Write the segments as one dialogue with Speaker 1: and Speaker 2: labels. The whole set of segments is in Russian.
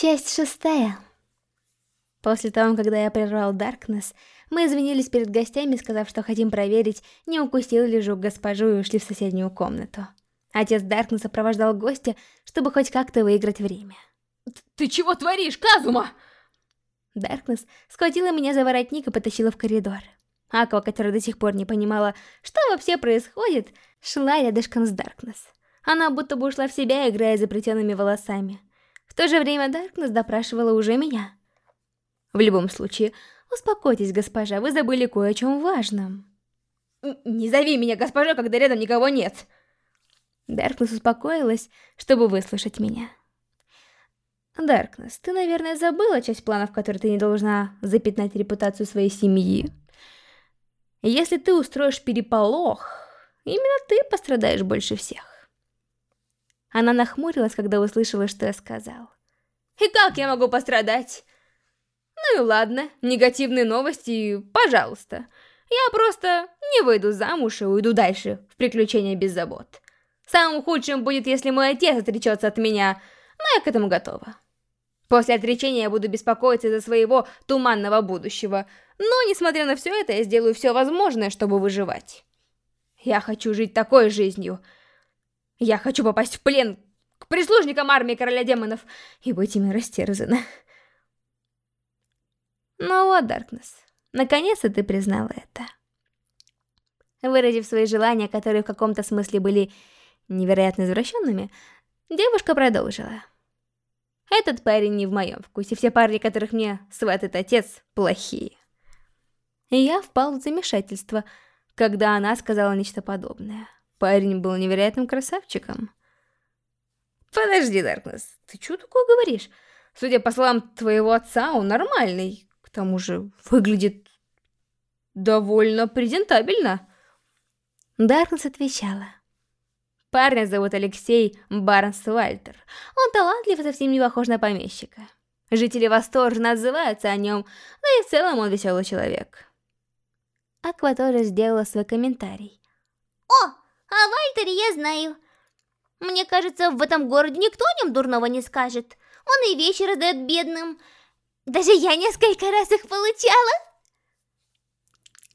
Speaker 1: Часть шестая. После того, когда я прервал Даркнесс, мы извинились перед гостями, сказав, что хотим проверить, не укусил ли жук госпожу и ушли в соседнюю комнату. Отец Даркнесса сопровождал гостя, чтобы хоть как-то выиграть время.
Speaker 2: «Ты чего творишь, Казума?»
Speaker 1: Даркнесс схватила меня за воротник и потащила в коридор. Аква, которая до сих пор не понимала, что вообще происходит, шла рядышком с Даркнесс. Она будто бы ушла в себя, играя заплетенными волосами. То же время Даркнесс допрашивала уже меня. В любом случае, успокойтесь, госпожа, вы забыли кое о чем важном.
Speaker 2: Не зови меня госпожа, когда рядом никого нет.
Speaker 1: Даркнесс успокоилась, чтобы выслушать меня. Даркнесс, ты, наверное, забыла часть планов, которые ты не должна запятнать репутацию своей семьи. Если ты устроишь переполох, именно ты пострадаешь больше всех. Она нахмурилась, когда услышала, что я сказал.
Speaker 2: И как я могу пострадать? Ну и ладно, негативные новости, пожалуйста. Я просто не выйду замуж и уйду дальше в приключения без забот. Самым худшим будет, если мой отец отречется от меня, но я к этому готова. После отречения я буду беспокоиться из-за своего туманного будущего, но, несмотря на все это, я сделаю все возможное, чтобы выживать. Я хочу жить такой жизнью. Я хочу попасть в плен к прислужникам армии короля демонов и быть ими растерзана.
Speaker 1: Ну вот, Даркнесс, наконец-то ты признала это. Выразив свои желания, которые в каком-то смысле были невероятно извращенными, девушка продолжила. Этот парень не в моем вкусе. Все парни, которых мне сватает отец, плохие. И я впал в замешательство, когда она сказала нечто подобное. Парень был невероятным красавчиком.
Speaker 2: Подожди, Даркнесс, ты что такое говоришь? Судя по словам твоего отца, он нормальный. К тому же выглядит довольно презентабельно.
Speaker 1: Даркнесс отвечала. Парня зовут Алексей Барнс-Вальтер. Он талантлив и совсем не похож на помещика. Жители восторженно отзываются о нем, да и в целом он веселый человек. Аква тоже сделала свой комментарий.
Speaker 3: О, о Вальтере я знаю. Мне кажется, в этом городе никто о нем дурного не скажет. Он и вещи раздает бедным. Даже я несколько раз их получала.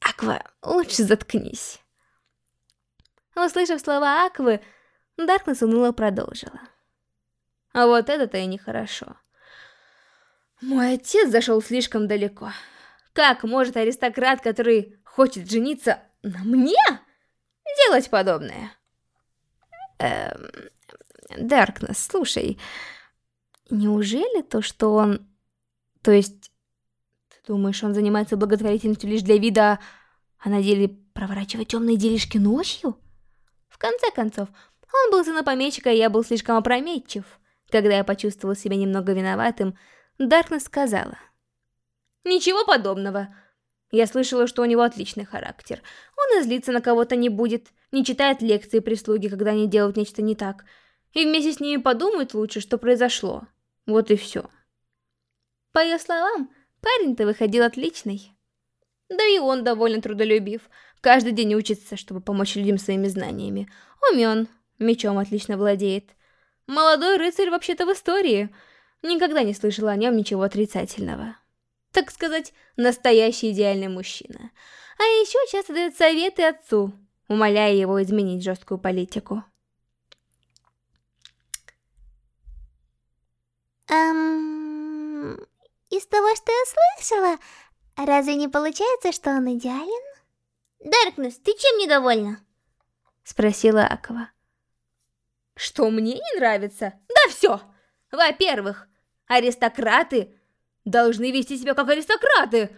Speaker 1: Аква, лучше заткнись. Услышав слова Аквы, Даркнесс уныло продолжила. А вот это-то и нехорошо. Мой отец зашел слишком далеко. Как может аристократ, который хочет жениться на мне, делать подобное? Эм... Слушай, неужели то, что он... То есть, ты думаешь, он занимается благотворительностью лишь для вида, а на деле проворачивает темные делишки ночью? В конце концов, он был сыном помещика, и я был слишком опрометчив. Когда я почувствовал себя немного виноватым, Даркнесс сказала. «Ничего подобного. Я слышала, что у него отличный характер. Он и злиться на кого-то не будет, не читает лекции прислуги, когда они делают нечто не так. И вместе с ними подумает лучше, что произошло. Вот и все». По ее словам, парень-то выходил отличный. Да и он довольно трудолюбив. Каждый день учится, чтобы помочь людям своими знаниями. Умен, мечом отлично владеет. Молодой рыцарь вообще-то в истории. Никогда не слышала о нем ничего отрицательного. Так сказать, настоящий идеальный мужчина. А еще часто дает советы отцу, умоляя его изменить жесткую политику.
Speaker 3: Эм... Из того, что я слышала, разве не получается, что он идеален? Даркнесс, ты чем недовольна?
Speaker 1: Спросила Аква.
Speaker 2: Что мне не нравится? Да все! Во-первых, аристократы должны вести себя как аристократы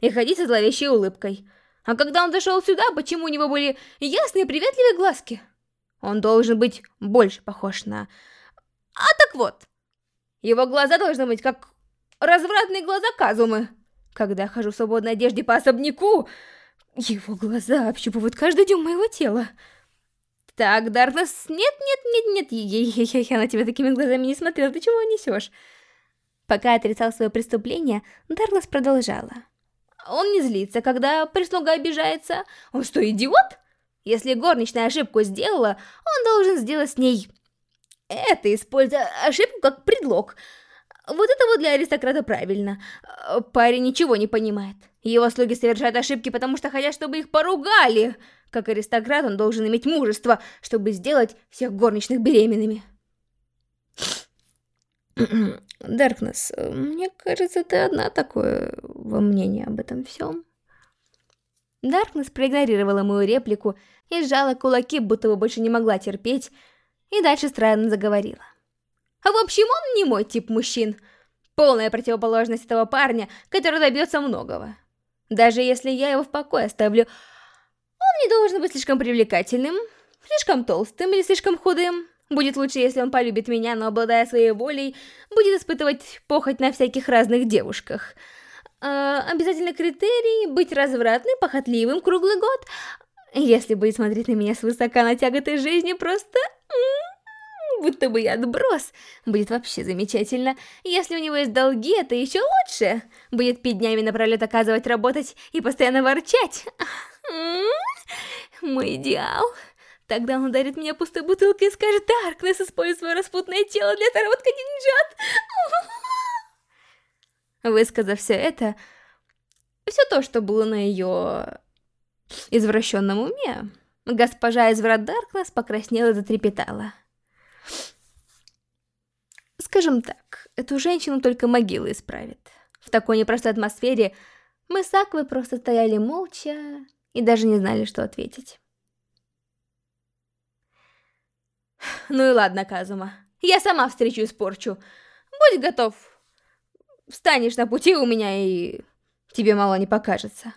Speaker 2: и ходить со зловещей улыбкой. А когда он зашел сюда, почему у него были ясные приветливые глазки? Он должен быть больше похож на... А так вот, его глаза должны быть как развратные глаза Казумы. Когда хожу в свободной одежде по особняку, его глаза общупывают каждый дюйм моего тела. Так, Даркнесс, нет, нет, нет, нет, я, на тебя такими глазами не смотрел, ты чего несешь? Пока отрицал свое преступление, Дарлас продолжала. Он не злится, когда прислуга обижается. Он что, идиот? Если горничная ошибку сделала, он должен сделать с ней это, используя ошибку как предлог. Вот это вот для аристократа правильно. Парень ничего не понимает. Его слуги совершают ошибки, потому что хотят, чтобы их поругали. Как аристократ он должен иметь мужество, чтобы сделать всех горничных беременными. Даркнесс, мне кажется, ты одна такое во мнении об этом всем.
Speaker 1: Даркнесс проигнорировала мою реплику и сжала кулаки, будто бы больше не могла терпеть, и дальше странно заговорила.
Speaker 2: А в общем, он не мой тип мужчин. Полная противоположность этого парня, который добьется многого. Даже если я его в покое оставлю, он не должен быть слишком привлекательным, слишком толстым или слишком худым. Будет лучше, если он полюбит меня, но обладая своей волей, будет испытывать похоть на всяких разных девушках. Э, обязательно критерий — быть развратным, похотливым круглый год. Если будет смотреть на меня свысока на тяготы жизни, просто будто бы я отброс. Будет вообще замечательно. Если у него есть долги, это еще лучше. Будет пять днями напролет оказывать работать и постоянно ворчать. Мой идеал. Тогда он ударит меня пустой бутылкой и скажет, Даркнесс, используй свое распутное тело для отработки деньжат. Высказав все это, все то, что было на ее извращенном уме, госпожа из врат Даркнесс покраснела и затрепетала. Скажем так, эту женщину только могила исправит. В такой непростой атмосфере мы с Аквой просто стояли молча и даже не знали, что ответить. Ну и ладно, Казума. Я сама встречу испорчу. Будь готов. Встанешь на пути у меня, и тебе мало не покажется.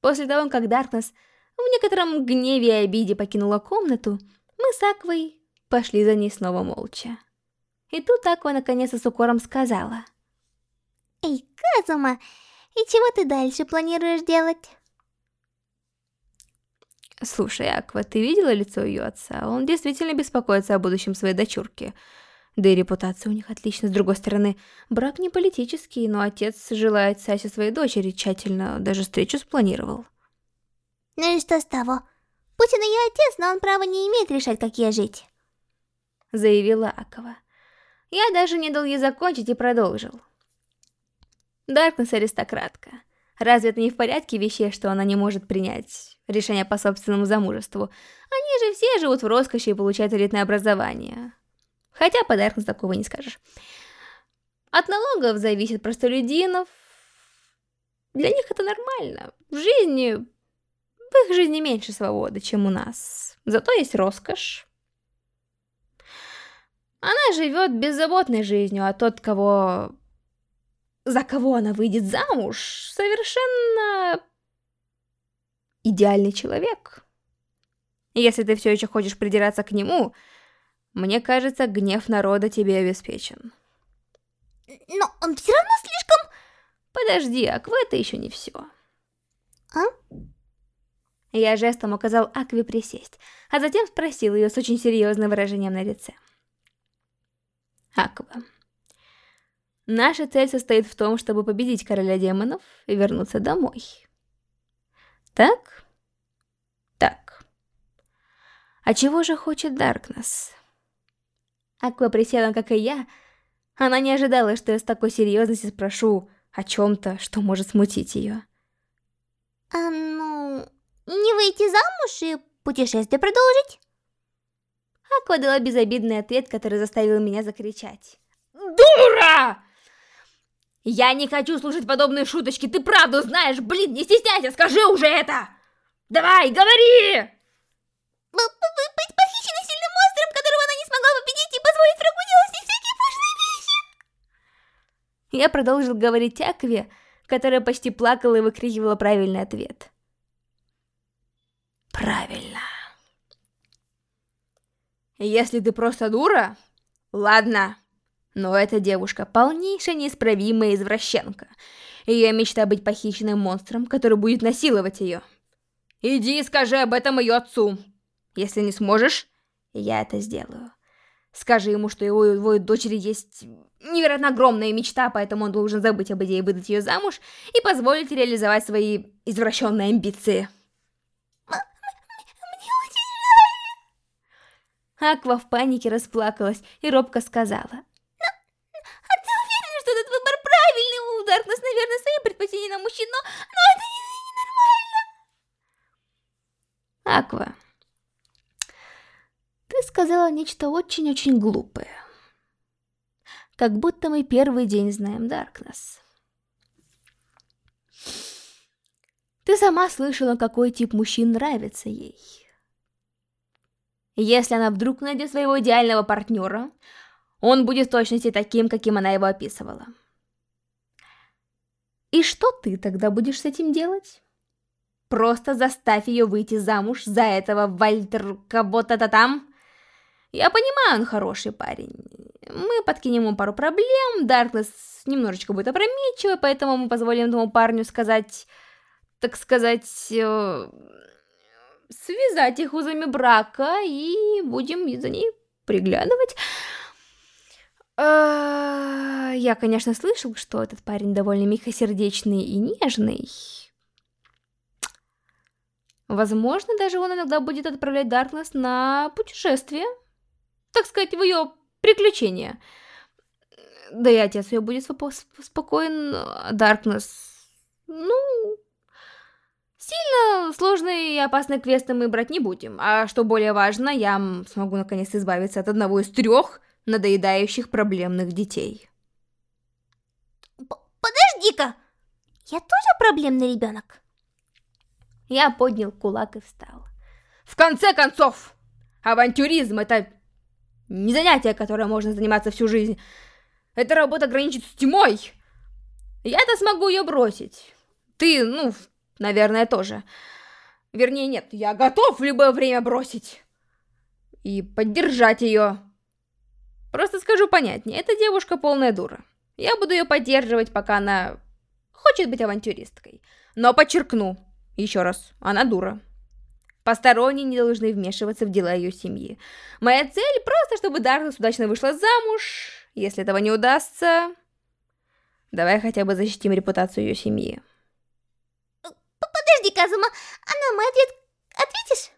Speaker 2: После того, как Даркнесс в некотором гневе и обиде покинула комнату, мы с Аквой пошли за ней снова молча. И тут Аква наконец-то с укором сказала.
Speaker 3: «Эй, Казума, и чего ты дальше планируешь делать?»
Speaker 1: Слушай, Аква, ты видела лицо ее отца? Он действительно беспокоится о будущем своей дочурки. Да и репутация у них отлична. С другой стороны, брак не политический, но отец желает Сасе своей дочери тщательно, даже встречу спланировал.
Speaker 3: Ну и что с того? Пусть он ее отец, но он права не имеет решать, как ей жить.
Speaker 1: Заявила Акова. Я даже не дал ей закончить и продолжил. Даркнесс аристократка. Разве это не в порядке вещей, что она не может принять решение по собственному замужеству? Они же все живут в роскоши и получают элитное образование. Хотя по Даркнесс такого не скажешь. От налогов зависит простолюдинов. Для них это нормально. В жизни... В их жизни меньше свободы, чем у нас. Зато есть роскошь. Она живет беззаботной жизнью, а тот, кого... За кого она выйдет замуж, совершенно... идеальный человек. Если ты все еще хочешь придираться к нему, мне кажется, гнев народа тебе обеспечен.
Speaker 3: Но он все равно слишком...
Speaker 1: Подожди, Аква, это еще не все.
Speaker 3: А?
Speaker 1: Я жестом указал Акве присесть, а затем спросил ее с очень серьезным выражением на лице. Аква. Наша цель состоит в том, чтобы победить короля демонов и вернуться домой. Так? Так. А чего же хочет Даркнесс? Аква присела, как и я. Она не ожидала, что я с такой серьезностью спрошу о чем-то, что может смутить ее.
Speaker 3: А ну... Не выйти замуж и путешествие продолжить?
Speaker 1: Аква дала безобидный ответ, который заставил меня закричать.
Speaker 2: Я не хочу слушать подобные шуточки, ты правду знаешь, блин, не стесняйся, скажи уже это! Давай, говори!
Speaker 3: Быть похищенной сильным монстром, которого она не смогла победить и позволить врагу делать не всякие пошлые вещи!
Speaker 1: Я продолжил говорить Акве, которая почти плакала и выкрикивала правильный ответ. Правильно.
Speaker 2: Если ты просто дура, ладно. Но эта девушка полнейшая неисправимая извращенка. Ее мечта быть похищенным монстром, который будет насиловать ее. Иди и скажи об этом ее отцу. Если не сможешь, я это сделаю. Скажи ему, что его, его дочери есть невероятно огромная мечта, поэтому он должен забыть об идее выдать ее замуж и позволить реализовать свои извращенные амбиции.
Speaker 1: Аква в панике расплакалась и робко сказала.
Speaker 3: предпочтение на мужчин, но, но это не, не нормально.
Speaker 1: Аква, ты сказала нечто очень-очень глупое. Как будто мы первый день знаем Даркнесс. Ты сама слышала, какой тип мужчин нравится ей. Если она вдруг найдет своего идеального партнера, он будет в точности таким, каким она его описывала. И что ты тогда будешь с этим делать? Просто заставь ее выйти замуж за этого Вальтер кого-то-то там. Я понимаю, он хороший парень. Мы подкинем ему пару проблем, Даркнесс немножечко будет опрометчивый, поэтому мы позволим этому парню сказать, так сказать, э, связать их узами брака и будем за ней приглядывать. Э, я, конечно, слышал, что этот парень довольно мягкосердечный и нежный. Возможно, даже он иногда будет отправлять Даркнесс на путешествие. Так сказать, в ее приключения. Да и отец ее будет спокоен. Даркнесс... Ну... Сильно сложные и опасные квесты мы брать не будем. А что более важно, я смогу наконец избавиться от одного из трех надоедающих проблемных детей.
Speaker 3: Подожди-ка! Я тоже проблемный ребенок?
Speaker 1: Я поднял кулак и встал.
Speaker 2: В конце концов, авантюризм это не занятие, которое можно заниматься всю жизнь. Эта работа граничит с тьмой. Я-то смогу ее бросить. Ты, ну, наверное, тоже. Вернее, нет, я готов в любое время бросить. И поддержать ее. Просто скажу понятнее, эта девушка полная дура. Я буду ее поддерживать, пока она хочет быть авантюристкой. Но подчеркну, еще раз, она дура. Посторонние не должны вмешиваться в дела ее семьи. Моя цель просто, чтобы Даркнесс удачно вышла замуж. Если этого не удастся, давай хотя бы защитим репутацию ее семьи.
Speaker 3: Подожди, Казума, а на мой ответ ответишь?